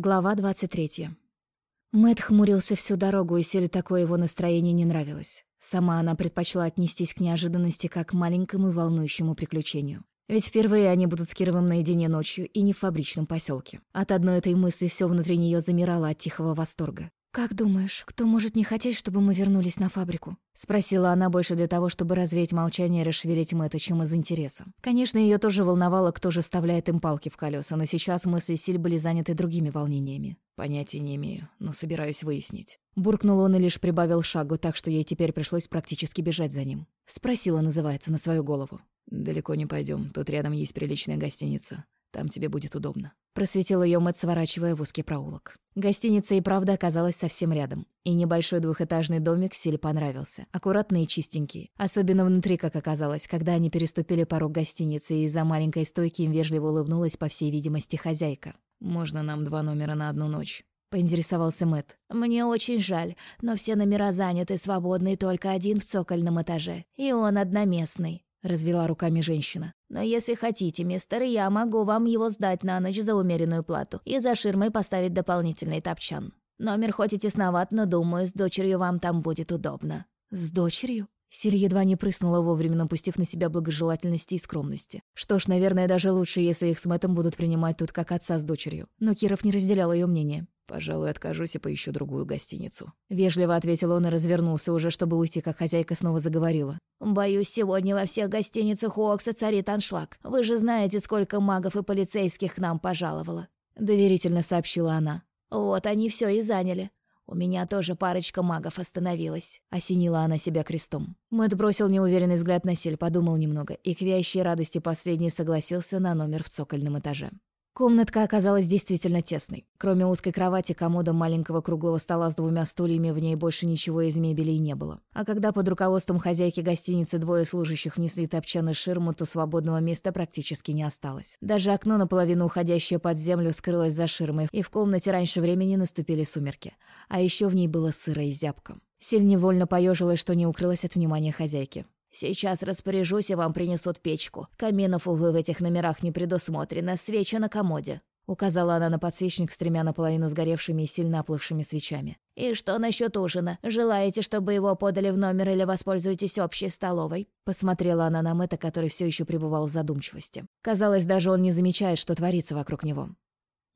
Глава 23. Мэт хмурился всю дорогу, и Селе такое его настроение не нравилось. Сама она предпочла отнестись к неожиданности как к маленькому и волнующему приключению. Ведь впервые они будут с Кировым наедине ночью и не в фабричном поселке. От одной этой мысли все внутри нее замирало от тихого восторга. «Как думаешь, кто может не хотеть, чтобы мы вернулись на фабрику?» — спросила она больше для того, чтобы развеять молчание и расшевелить Мэтта, чем из интереса. Конечно, ее тоже волновало, кто же вставляет им палки в колеса, но сейчас мысли Силь были заняты другими волнениями. «Понятия не имею, но собираюсь выяснить». Буркнул он и лишь прибавил шагу, так что ей теперь пришлось практически бежать за ним. Спросила, называется, на свою голову. «Далеко не пойдем. Тут рядом есть приличная гостиница. Там тебе будет удобно». Просветил ее Мэтт, сворачивая в узкий проулок. Гостиница и правда оказалась совсем рядом. И небольшой двухэтажный домик Силе понравился. Аккуратный и чистенький. Особенно внутри, как оказалось, когда они переступили порог гостиницы, и из-за маленькой стойки им вежливо улыбнулась, по всей видимости, хозяйка. «Можно нам два номера на одну ночь?» — поинтересовался Мэтт. «Мне очень жаль, но все номера заняты, свободный только один в цокольном этаже. И он одноместный». — развела руками женщина. «Но если хотите, мистер, я могу вам его сдать на ночь за умеренную плату и за ширмой поставить дополнительный топчан. Номер хоть и тесноват, но, думаю, с дочерью вам там будет удобно». «С дочерью?» Силь едва не прыснула вовремя, напустив на себя благожелательности и скромности. Что ж, наверное, даже лучше, если их с Мэттом будут принимать тут как отца с дочерью. Но Киров не разделял ее мнение. «Пожалуй, откажусь и поищу другую гостиницу». Вежливо ответил он и развернулся уже, чтобы уйти, как хозяйка снова заговорила. «Боюсь, сегодня во всех гостиницах Уокса царит аншлаг. Вы же знаете, сколько магов и полицейских к нам пожаловало». Доверительно сообщила она. «Вот они все и заняли. У меня тоже парочка магов остановилась», — осенила она себя крестом. Мэтт бросил неуверенный взгляд на сель, подумал немного, и к вящей радости последний согласился на номер в цокольном этаже. Комнатка оказалась действительно тесной. Кроме узкой кровати, комода маленького круглого стола с двумя стульями, в ней больше ничего из мебели и не было. А когда под руководством хозяйки гостиницы двое служащих внесли топчан и ширму, то свободного места практически не осталось. Даже окно, наполовину уходящее под землю, скрылось за ширмой, и в комнате раньше времени наступили сумерки. А еще в ней было сыро и зябко. Силь невольно поежилась, что не укрылась от внимания хозяйки. Сейчас распоряжусь, и вам принесут печку. Каминов, увы, в этих номерах не предусмотрено, свечи на комоде». Указала она на подсвечник с тремя наполовину сгоревшими и сильно оплывшими свечами. «И что насчет ужина? Желаете, чтобы его подали в номер или воспользуетесь общей столовой?» Посмотрела она на Мэтта, который все еще пребывал в задумчивости. Казалось, даже он не замечает, что творится вокруг него.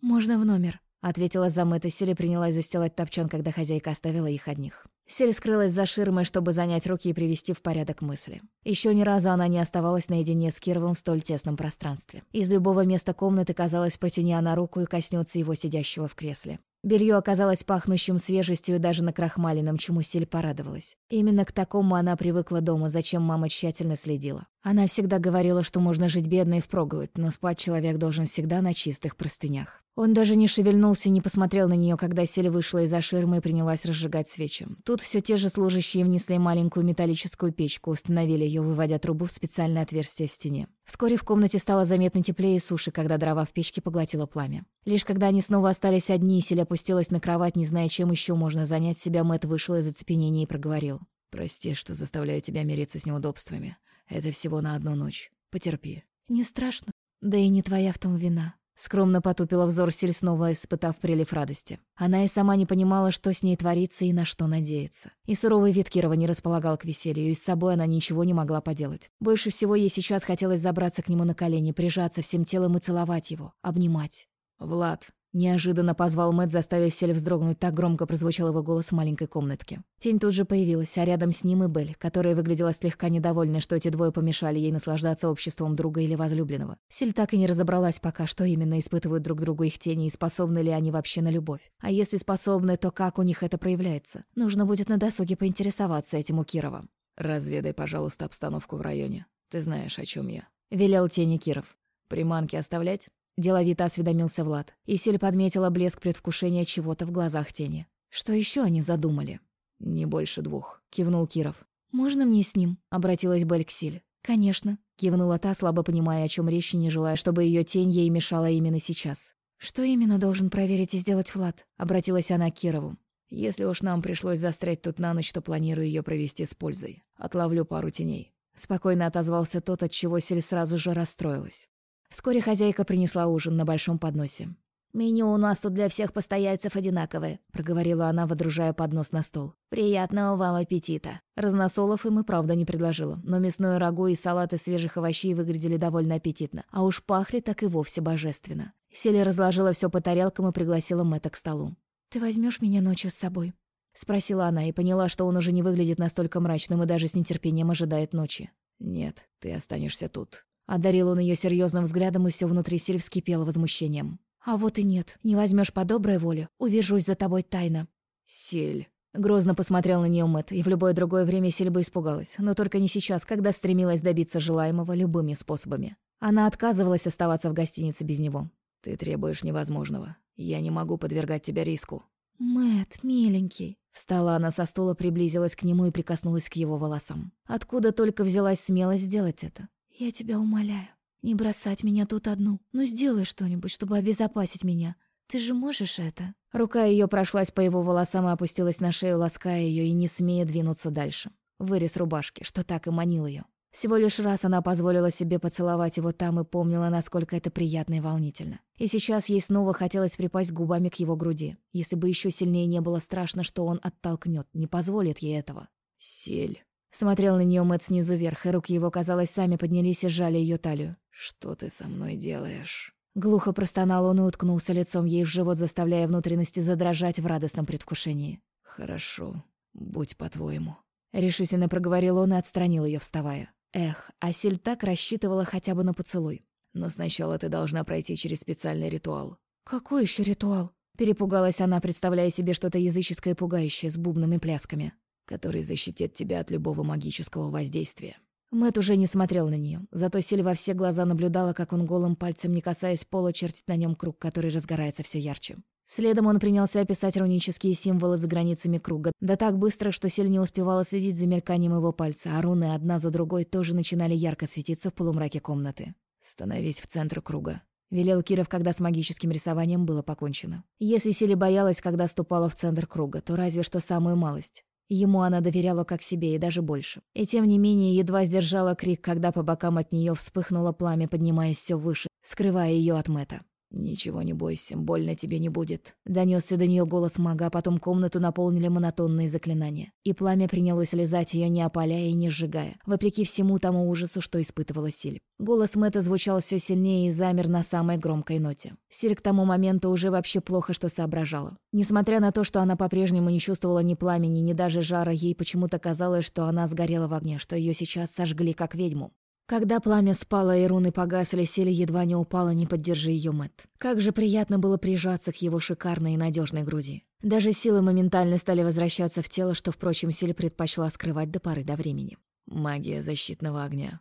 «Можно в номер», — ответила за Мэтта, Силя принялась застилать топчан, когда хозяйка оставила их одних. Сель скрылась за ширмой, чтобы занять руки и привести в порядок мысли. Еще ни разу она не оставалась наедине с Кировым в столь тесном пространстве. Из любого места комнаты, казалось, протяни она руку и коснется его сидящего в кресле. Белье оказалось пахнущим свежестью даже накрахмаленным, чему Сель порадовалась. Именно к такому она привыкла дома, зачем мама тщательно следила. Она всегда говорила, что можно жить бедно и впроголодь, но спать человек должен всегда на чистых простынях. Он даже не шевельнулся и не посмотрел на нее, когда Сель вышла из-за ширмы и принялась разжигать свечи. Тут все те же служащие внесли маленькую металлическую печку, установили ее, выводя трубу в специальное отверстие в стене. Вскоре в комнате стало заметно теплее и суше, когда дрова в печке поглотило пламя. Лишь когда они снова остались одни, Сель опустилась на кровать, не зная, чем еще можно занять себя, Мэт вышел из оцепенения и проговорил. «Прости, что заставляю тебя мириться с неудобствами. Это всего на одну ночь. Потерпи». «Не страшно. Да и не твоя в том вина». Скромно потупила взор Силь, снова испытав прилив радости. Она и сама не понимала, что с ней творится и на что надеяться. И суровый вид Кирова не располагал к веселью, и с собой она ничего не могла поделать. Больше всего ей сейчас хотелось забраться к нему на колени, прижаться всем телом и целовать его, обнимать. «Влад», Неожиданно позвал Мэтт, заставив Сель вздрогнуть, так громко прозвучал его голос в маленькой комнатке. Тень тут же появилась, а рядом с ним и Белль, которая выглядела слегка недовольной, что эти двое помешали ей наслаждаться обществом друга или возлюбленного. Сель так и не разобралась пока, что именно испытывают друг другу их тени и способны ли они вообще на любовь. А если способны, то как у них это проявляется? Нужно будет на досуге поинтересоваться этим у Кирова. «Разведай, пожалуйста, обстановку в районе. Ты знаешь, о чем я». Велел тени Киров. «Приманки оставлять?» Деловито осведомился Влад. И Сель подметила блеск предвкушения чего-то в глазах тени. Что еще они задумали? «Не больше двух», — кивнул Киров. «Можно мне с ним?» — обратилась Бель к Силе. «Конечно», — кивнула та, слабо понимая, о чем речь, не желая, чтобы ее тень ей мешала именно сейчас. «Что именно должен проверить и сделать Влад?» — обратилась она к Кирову. «Если уж нам пришлось застрять тут на ночь, то планирую ее провести с пользой. Отловлю пару теней». Спокойно отозвался тот, от чего Сель сразу же расстроилась. Вскоре хозяйка принесла ужин на большом подносе. «Меню у нас тут для всех постояльцев одинаковое», — проговорила она, водружая поднос на стол. «Приятного вам аппетита». Разносолов им и правда не предложила, но мясное рагу и салаты свежих овощей выглядели довольно аппетитно, а уж пахли так и вовсе божественно. Селия разложила все по тарелкам и пригласила Мэтта к столу. «Ты возьмешь меня ночью с собой?» — спросила она и поняла, что он уже не выглядит настолько мрачным и даже с нетерпением ожидает ночи. «Нет, ты останешься тут». Одарил он ее серьезным взглядом, и все внутри Силь вскипело возмущением. «А вот и нет. Не возьмешь по доброй воле. Увижусь за тобой тайно». «Силь». Грозно посмотрел на нее Мэтт, и в любое другое время Силь бы испугалась, но только не сейчас, когда стремилась добиться желаемого любыми способами. Она отказывалась оставаться в гостинице без него. «Ты требуешь невозможного. Я не могу подвергать тебя риску». Мэтт, миленький». Встала она со стула, приблизилась к нему и прикоснулась к его волосам. Откуда только взялась смелость сделать это? «Я тебя умоляю, не бросать меня тут одну. Ну сделай что-нибудь, чтобы обезопасить меня. Ты же можешь это?» Рука ее прошлась по его волосам и опустилась на шею, лаская ее и не смея двинуться дальше. Вырез рубашки, что так и манил ее. Всего лишь раз она позволила себе поцеловать его там и помнила, насколько это приятно и волнительно. И сейчас ей снова хотелось припасть губами к его груди. Если бы еще сильнее не было страшно, что он оттолкнет, не позволит ей этого. «Сель». Смотрел на нее Мэтт снизу вверх, и руки его, казалось, сами поднялись и сжали ее талию. «Что ты со мной делаешь?» Глухо простонал он и уткнулся лицом ей в живот, заставляя внутренности задрожать в радостном предвкушении. «Хорошо, будь по-твоему». Решительно проговорил он и отстранил ее, вставая. Эх, Асель так рассчитывала хотя бы на поцелуй. «Но сначала ты должна пройти через специальный ритуал». «Какой еще ритуал?» Перепугалась она, представляя себе что-то языческое и пугающее с бубнами и плясками. «Который защитит тебя от любого магического воздействия». Мэт уже не смотрел на нее, зато Силь во все глаза наблюдала, как он голым пальцем, не касаясь пола, чертит на нем круг, который разгорается все ярче. Следом он принялся описать рунические символы за границами круга, да так быстро, что Сель не успевала следить за мельканием его пальца, а руны одна за другой тоже начинали ярко светиться в полумраке комнаты. «Становись в центр круга», — велел Киров, когда с магическим рисованием было покончено. Если Селе боялась, когда ступала в центр круга, то разве что самую малость. Ему она доверяла как себе и даже больше. И тем не менее едва сдержала крик, когда по бокам от нее вспыхнуло пламя, поднимаясь все выше, скрывая ее от Мэта. «Ничего не бойся, больно тебе не будет», — донесся до нее голос мага, а потом комнату наполнили монотонные заклинания. И пламя принялось лизать ее, не опаляя и не сжигая, вопреки всему тому ужасу, что испытывала Силь. Голос Мэтта звучал все сильнее и замер на самой громкой ноте. Силь к тому моменту уже вообще плохо что соображала. Несмотря на то, что она по-прежнему не чувствовала ни пламени, ни даже жара, ей почему-то казалось, что она сгорела в огне, что ее сейчас сожгли как ведьму. Когда пламя спало и руны погасли, Сель едва не упала, не поддержи ее Мэтт. Как же приятно было прижаться к его шикарной и надежной груди. Даже силы моментально стали возвращаться в тело, что, впрочем, Сель предпочла скрывать до поры до времени. «Магия защитного огня.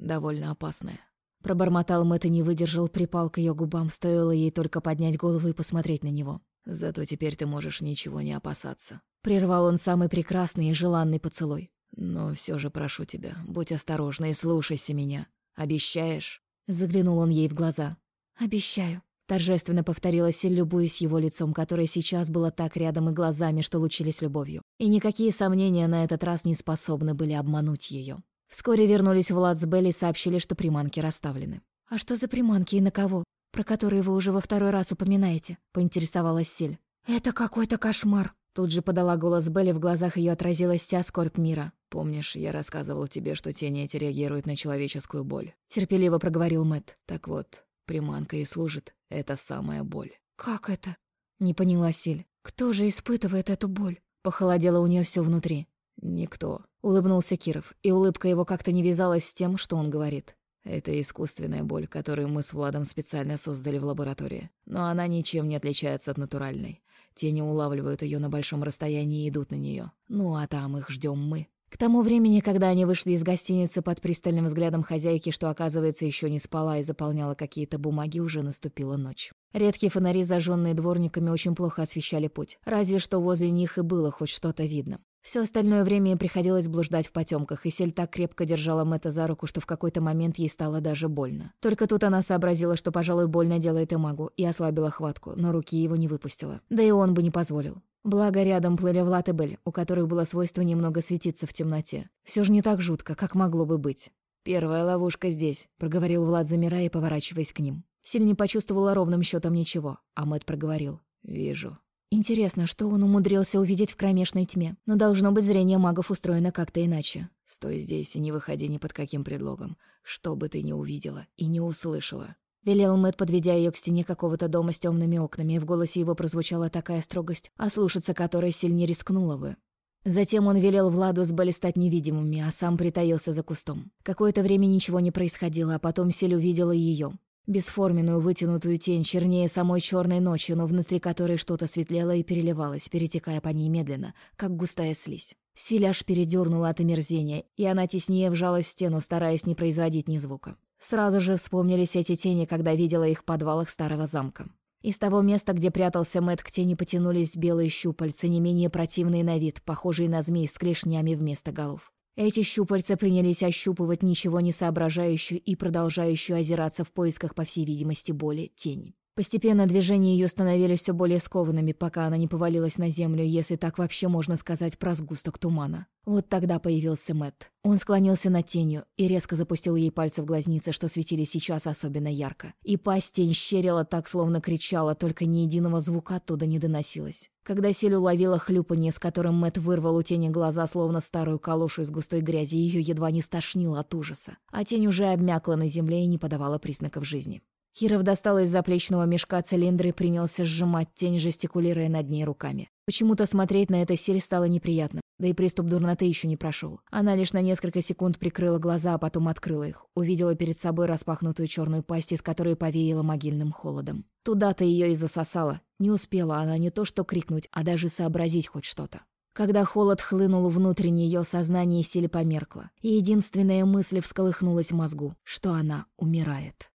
Довольно опасная». Пробормотал Мэтт и не выдержал, припал к ее губам, стоило ей только поднять голову и посмотреть на него. «Зато теперь ты можешь ничего не опасаться». Прервал он самый прекрасный и желанный поцелуй. Но все же прошу тебя, будь осторожна и слушайся меня. Обещаешь?» Заглянул он ей в глаза. «Обещаю», — торжественно повторила Силь, любуясь его лицом, которое сейчас было так рядом и глазами, что лучились любовью. И никакие сомнения на этот раз не способны были обмануть ее. Вскоре вернулись Влад с Белли и сообщили, что приманки расставлены. «А что за приманки и на кого? Про которые вы уже во второй раз упоминаете?» — поинтересовалась Силь. «Это какой-то кошмар», Тут же подала голос Белли, в глазах ее отразилась вся скорбь мира. «Помнишь, я рассказывал тебе, что тени эти реагируют на человеческую боль?» Терпеливо проговорил Мэт. «Так вот, приманка и служит. Это самая боль». «Как это?» Не поняла Силь. «Кто же испытывает эту боль?» Похолодело у нее все внутри. «Никто», — улыбнулся Киров, и улыбка его как-то не вязалась с тем, что он говорит. Это искусственная боль, которую мы с Владом специально создали в лаборатории. Но она ничем не отличается от натуральной. Тени улавливают ее на большом расстоянии и идут на нее. Ну а там их ждем мы. К тому времени, когда они вышли из гостиницы под пристальным взглядом хозяйки, что, оказывается, еще не спала и заполняла какие-то бумаги, уже наступила ночь. Редкие фонари, зажженные дворниками, очень плохо освещали путь. Разве что возле них и было хоть что-то видно. Все остальное время ей приходилось блуждать в потемках, и Сель так крепко держала Мэтта за руку, что в какой-то момент ей стало даже больно. Только тут она сообразила, что, пожалуй, больно делает и магу, и ослабила хватку, но руки его не выпустила. Да и он бы не позволил. Благо, рядом плыли Влад у которых было свойство немного светиться в темноте. Все же не так жутко, как могло бы быть. «Первая ловушка здесь», — проговорил Влад, замирая поворачиваясь к ним. Силь не почувствовала ровным счетом ничего, а Мэт проговорил. «Вижу». Интересно, что он умудрился увидеть в кромешной тьме. Но должно быть, зрение магов устроено как-то иначе. «Стой здесь и не выходи ни под каким предлогом, что бы ты ни увидела и не услышала». Велел Мэт, подведя ее к стене какого-то дома с темными окнами, и в голосе его прозвучала такая строгость, а слушаться которой сильнее рискнула бы. Затем он велел Владу с Белли стать невидимыми, а сам притаился за кустом. Какое-то время ничего не происходило, а потом Сель увидела ее. Бесформенную вытянутую тень, чернее самой черной ночи, но внутри которой что-то светлело и переливалось, перетекая по ней медленно, как густая слизь. Силя аж передернула от омерзения, и она теснее вжалась в стену, стараясь не производить ни звука. Сразу же вспомнились эти тени, когда видела их в подвалах старого замка. Из того места, где прятался Мэтт, к тени потянулись белые щупальца, не менее противные на вид, похожие на змей с клешнями вместо голов. Эти щупальца принялись ощупывать ничего не соображающую и продолжающую озираться в поисках, по всей видимости, боли тени. Постепенно движения ее становились все более скованными, пока она не повалилась на землю, если так вообще можно сказать про сгусток тумана. Вот тогда появился Мэт. Он склонился над тенью и резко запустил ей пальцы в глазницы, что светили сейчас особенно ярко. И пасть тень щерила так, словно кричала, только ни единого звука оттуда не доносилось. Когда Силь уловила хлюпанье, с которым Мэт вырвал у тени глаза, словно старую калошу из густой грязи, ее едва не стошнило от ужаса. А тень уже обмякла на земле и не подавала признаков жизни. Киров достал из заплечного мешка цилиндр и принялся сжимать тень, жестикулируя над ней руками. Почему-то смотреть на это сель стало неприятно, да и приступ дурноты еще не прошел. Она лишь на несколько секунд прикрыла глаза, а потом открыла их. Увидела перед собой распахнутую черную пасть, из которой повеяло могильным холодом. Туда-то ее и засосало. Не успела она не то что крикнуть, а даже сообразить хоть что-то. Когда холод хлынул внутрь нее, сознание силе померкло, и единственная мысль всколыхнулась в мозгу, что она умирает.